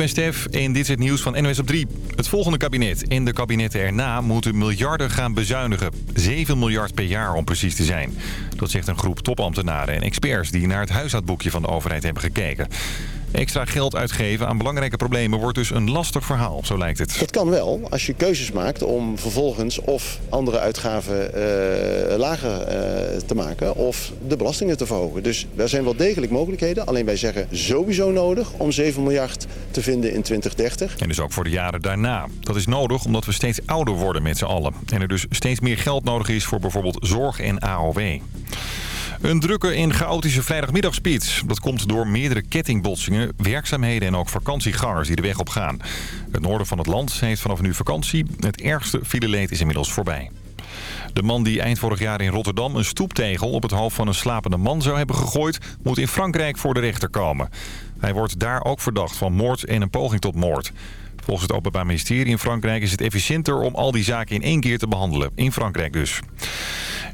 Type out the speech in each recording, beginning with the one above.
ben Stef en dit is het nieuws van NOS op 3. Het volgende kabinet en de kabinetten erna moeten miljarden gaan bezuinigen. 7 miljard per jaar om precies te zijn. Dat zegt een groep topambtenaren en experts die naar het huishoudboekje van de overheid hebben gekeken. Extra geld uitgeven aan belangrijke problemen wordt dus een lastig verhaal, zo lijkt het. Het kan wel als je keuzes maakt om vervolgens of andere uitgaven uh, lager uh, te maken of de belastingen te verhogen. Dus er zijn wel degelijk mogelijkheden. Alleen wij zeggen sowieso nodig om 7 miljard te vinden in 2030. En dus ook voor de jaren daarna. Dat is nodig omdat we steeds ouder worden met z'n allen. En er dus steeds meer geld nodig is voor bijvoorbeeld zorg en AOW. Een drukke en chaotische vrijdagmiddagspits. Dat komt door meerdere kettingbotsingen, werkzaamheden en ook vakantiegangers die de weg op gaan. Het noorden van het land heeft vanaf nu vakantie. Het ergste fileleed is inmiddels voorbij. De man die eind vorig jaar in Rotterdam een stoeptegel op het hoofd van een slapende man zou hebben gegooid... moet in Frankrijk voor de rechter komen. Hij wordt daar ook verdacht van moord en een poging tot moord. Volgens het Openbaar Ministerie in Frankrijk is het efficiënter om al die zaken in één keer te behandelen. In Frankrijk dus.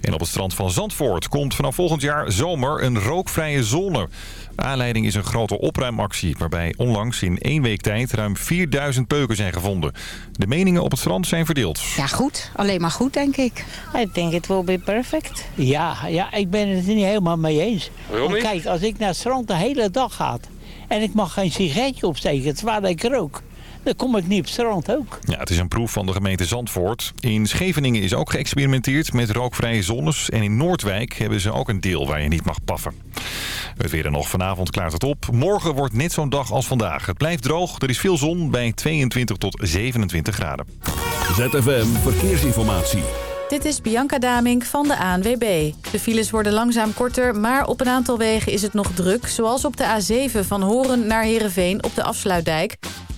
En op het strand van Zandvoort komt vanaf volgend jaar zomer een rookvrije zone. Aanleiding is een grote opruimactie waarbij onlangs in één week tijd ruim 4000 peuken zijn gevonden. De meningen op het strand zijn verdeeld. Ja goed, alleen maar goed denk ik. I think it will be perfect. Ja, ja ik ben het er niet helemaal mee eens. Waarom niet? Kijk, als ik naar het strand de hele dag ga en ik mag geen sigaretje opsteken terwijl ik rook dan kom ik niet op het strand ook. Ja, het is een proef van de gemeente Zandvoort. In Scheveningen is ook geëxperimenteerd met rookvrije zones. En in Noordwijk hebben ze ook een deel waar je niet mag paffen. Het weer nog. Vanavond klaart het op. Morgen wordt net zo'n dag als vandaag. Het blijft droog. Er is veel zon bij 22 tot 27 graden. ZFM Verkeersinformatie. Dit is Bianca Damink van de ANWB. De files worden langzaam korter, maar op een aantal wegen is het nog druk. Zoals op de A7 van Horen naar Heerenveen op de Afsluitdijk.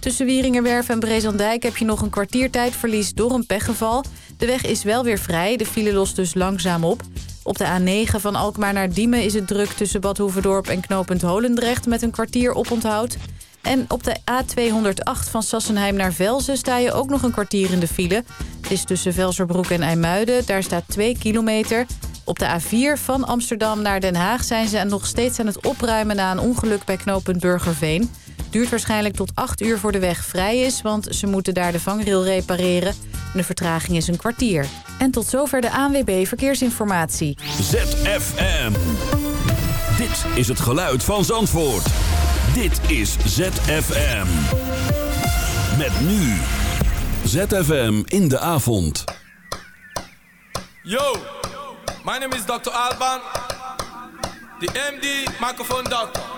Tussen Wieringerwerf en Brezandijk heb je nog een kwartiertijdverlies door een pechgeval. De weg is wel weer vrij, de file lost dus langzaam op. Op de A9 van Alkmaar naar Diemen is het druk tussen Bad Hoeverdorp en knooppunt Holendrecht... met een kwartier oponthoud. En op de A208 van Sassenheim naar Velzen sta je ook nog een kwartier in de file. Het is tussen Velserbroek en IJmuiden, daar staat 2 kilometer... Op de A4 van Amsterdam naar Den Haag zijn ze nog steeds aan het opruimen na een ongeluk bij knooppunt Burgerveen. Duurt waarschijnlijk tot 8 uur voor de weg vrij is, want ze moeten daar de vangrail repareren. De vertraging is een kwartier. En tot zover de ANWB Verkeersinformatie. ZFM. Dit is het geluid van Zandvoort. Dit is ZFM. Met nu. ZFM in de avond. Yo, my name is Dr. Alban. The MD microphone doctor.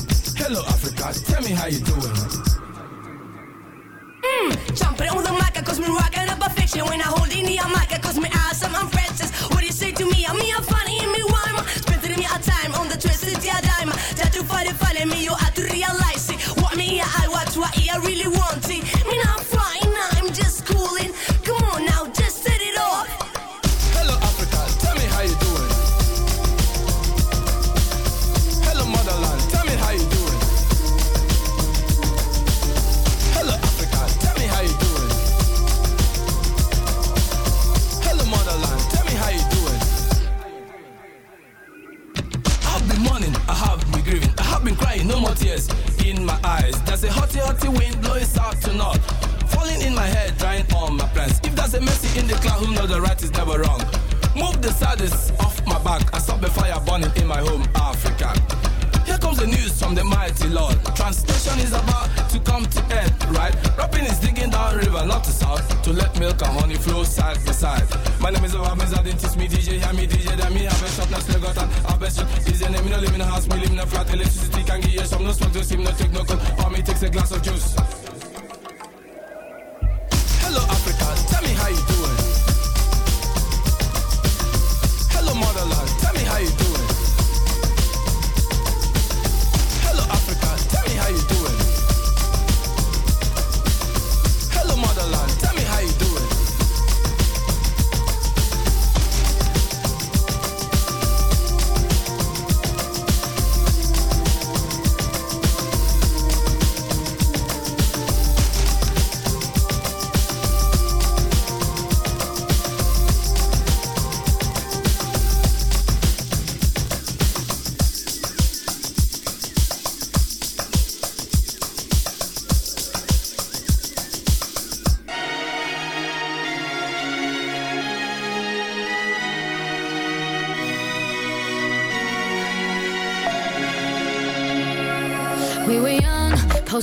Hello, Africa. Tell me how you doing. Mmm, jumping on the mic, cause me rocking up a fiction. When I hold in the mic, cause me awesome, I'm Francis. North, falling in my head, drying all my plans. If there's a mercy in the cloud, who knows the right is never wrong. Move the saddest off my back and stop the fire burning in my home, Africa. Here comes the news from the mighty Lord. Translation is about to come to end, right? Rapping is digging down river, not to south, to let milk and honey flow side by side. My name is Obama, I didn't teach me DJ, hear me DJ, then me have a shot, still got an have a shot. Your name, me no live in a house, me live in a flat, electricity can give you some, no smoke, no steam, no take no cold, or me takes a glass of juice. Tell me how you doing. Hello motherland, tell me how you doing. Hello Africa, tell me how you doing. Hello motherland,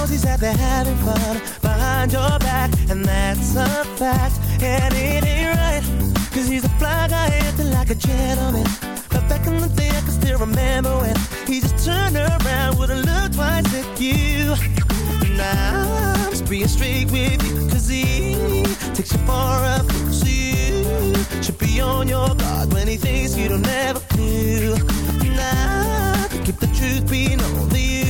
Out there having fun behind your back, and that's a fact. And it ain't right, cause he's a fly guy acting like a gentleman. But back in the day, I can still remember when he just turned around, wouldn't look twice at you. Now I'm just being straight with you, cause he takes you far up, so you should be on your guard when he thinks you don't ever do. Now to keep the truth being only you,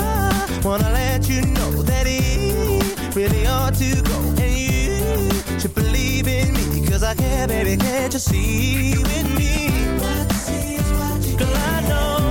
wanna let you know that he really ought to go. And you should believe in me. Cause I care, baby, can't you see with me? Girl, I know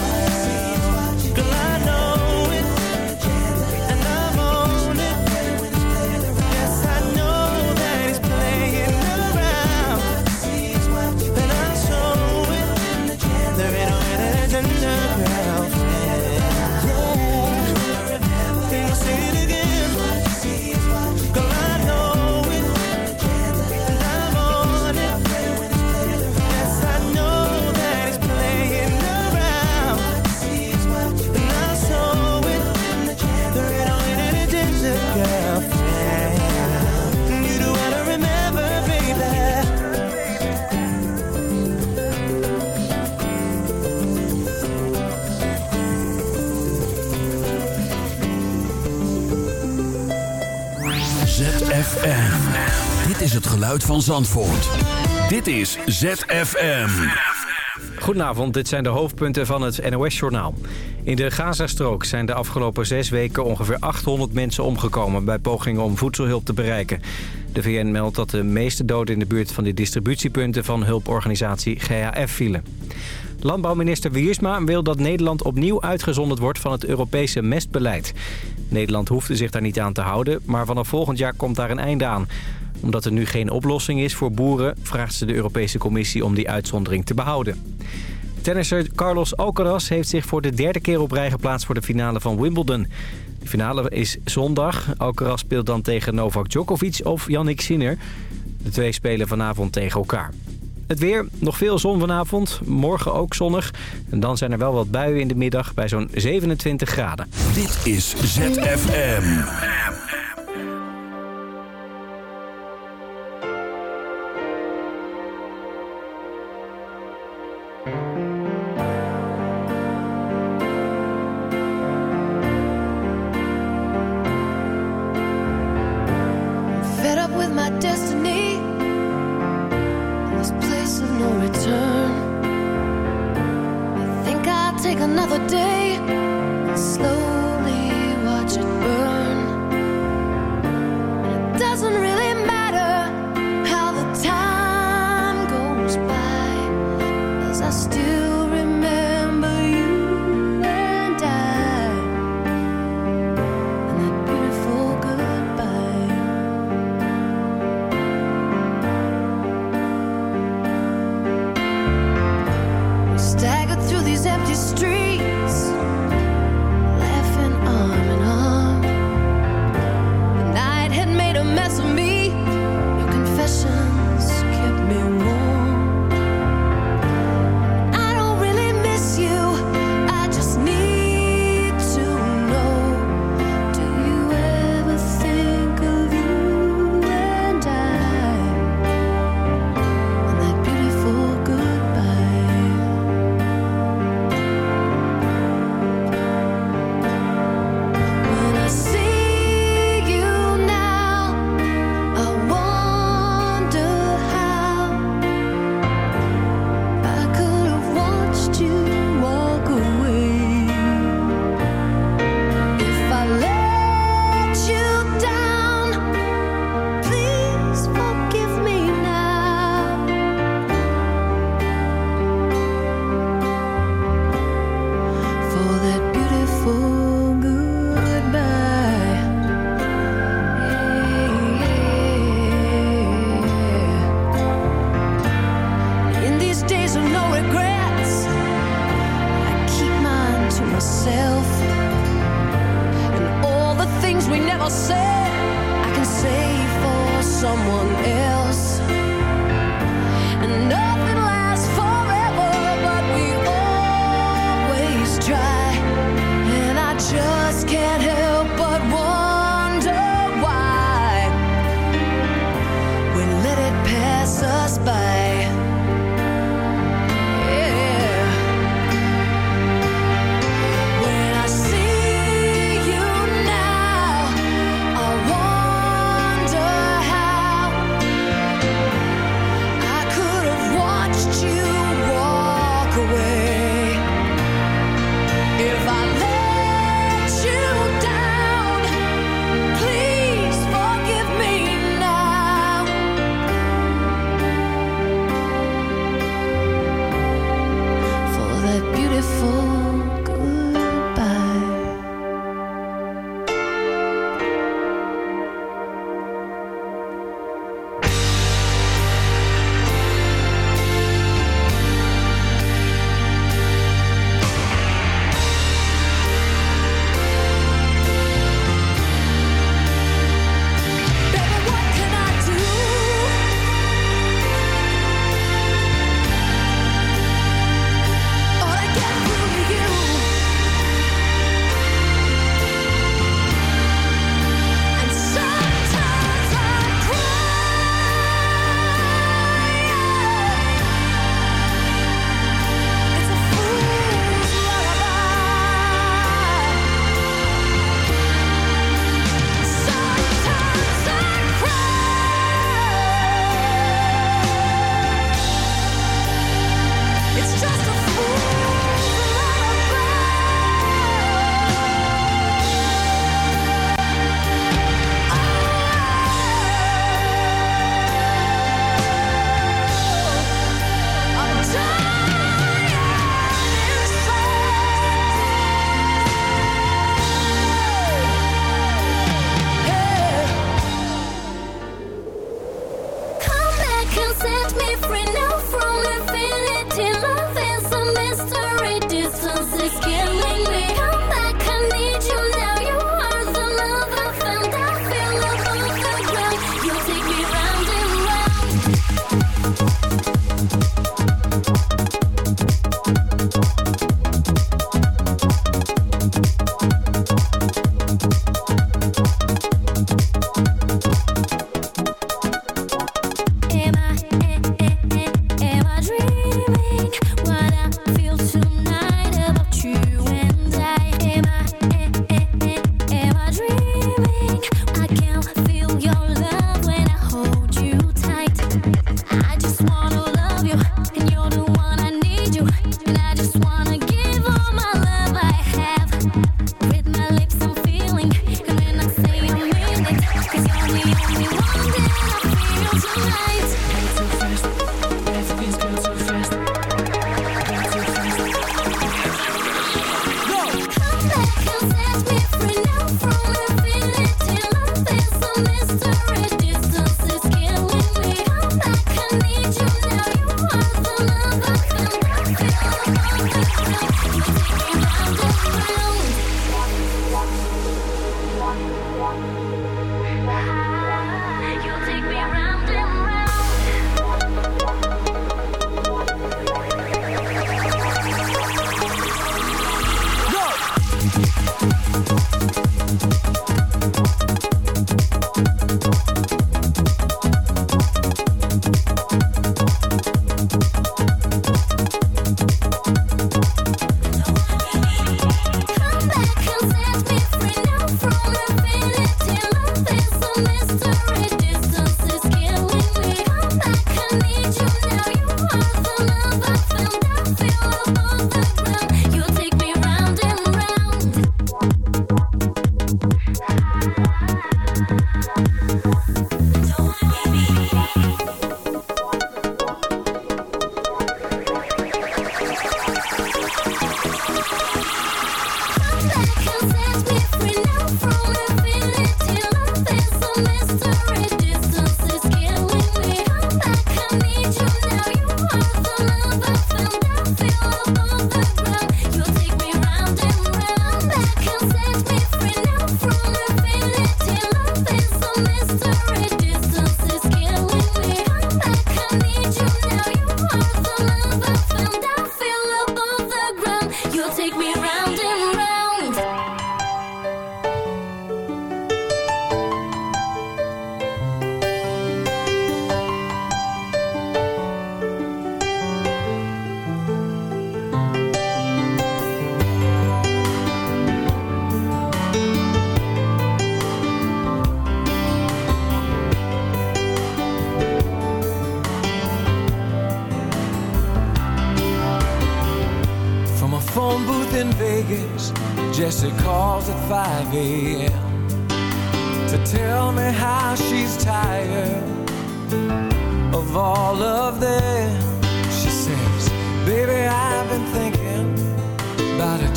Is het geluid van Zandvoort. Dit is ZFM. Goedenavond, dit zijn de hoofdpunten van het NOS-journaal. In de Gazastrook zijn de afgelopen zes weken ongeveer 800 mensen omgekomen... bij pogingen om voedselhulp te bereiken. De VN meldt dat de meeste doden in de buurt van de distributiepunten... van hulporganisatie GAF vielen. Landbouwminister Wiersma wil dat Nederland opnieuw uitgezonderd wordt van het Europese mestbeleid. Nederland hoefde zich daar niet aan te houden, maar vanaf volgend jaar komt daar een einde aan. Omdat er nu geen oplossing is voor boeren, vraagt ze de Europese Commissie om die uitzondering te behouden. Tennisser Carlos Alcaraz heeft zich voor de derde keer op rij geplaatst voor de finale van Wimbledon. De finale is zondag. Alcaraz speelt dan tegen Novak Djokovic of Yannick Sinner. De twee spelen vanavond tegen elkaar. Het weer, nog veel zon vanavond. Morgen ook zonnig. En dan zijn er wel wat buien in de middag bij zo'n 27 graden. Dit is ZFM.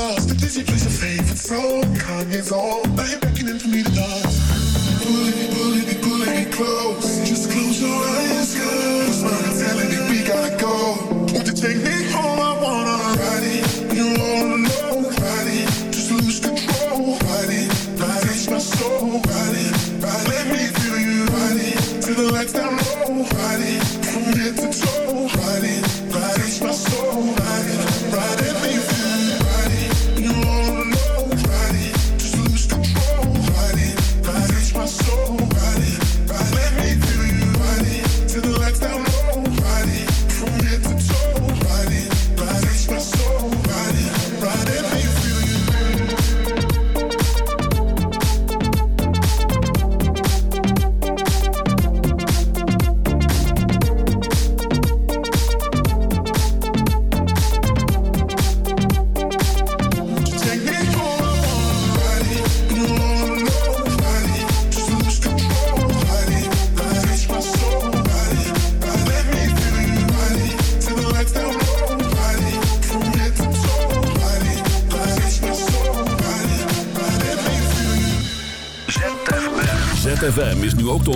lost, the dizzy place, your favorite song. Kanye's all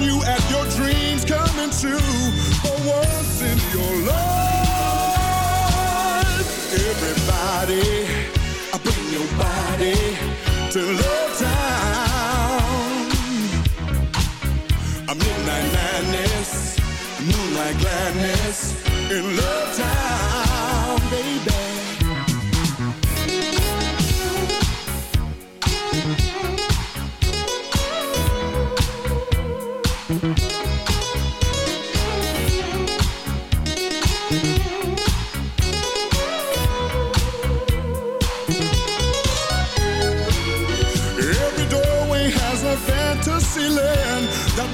on you as your dreams coming true. For once in your life, everybody, I bring your body to love town. A midnight madness, moonlight gladness in love town.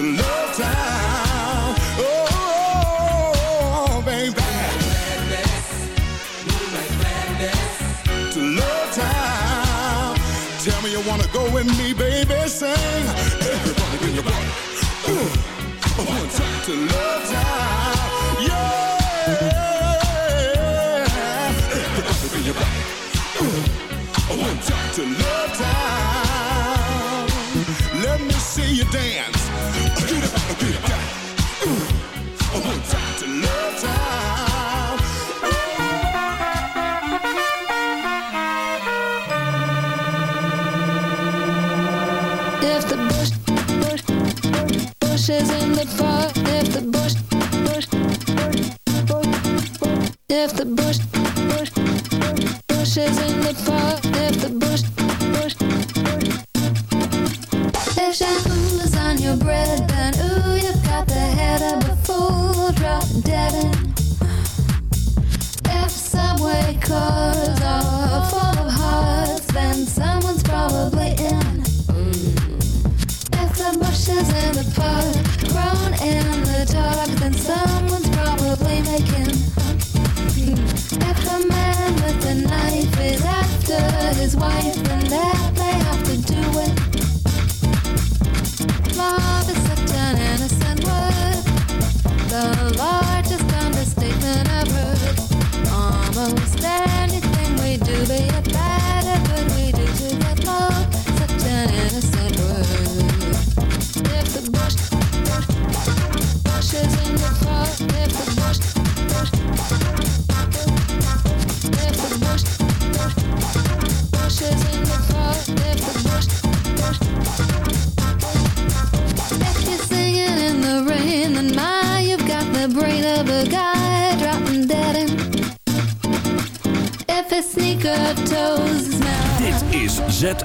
to love town, Oh, baby. Madness, to love town. Tell me you wanna go with me, baby. Sing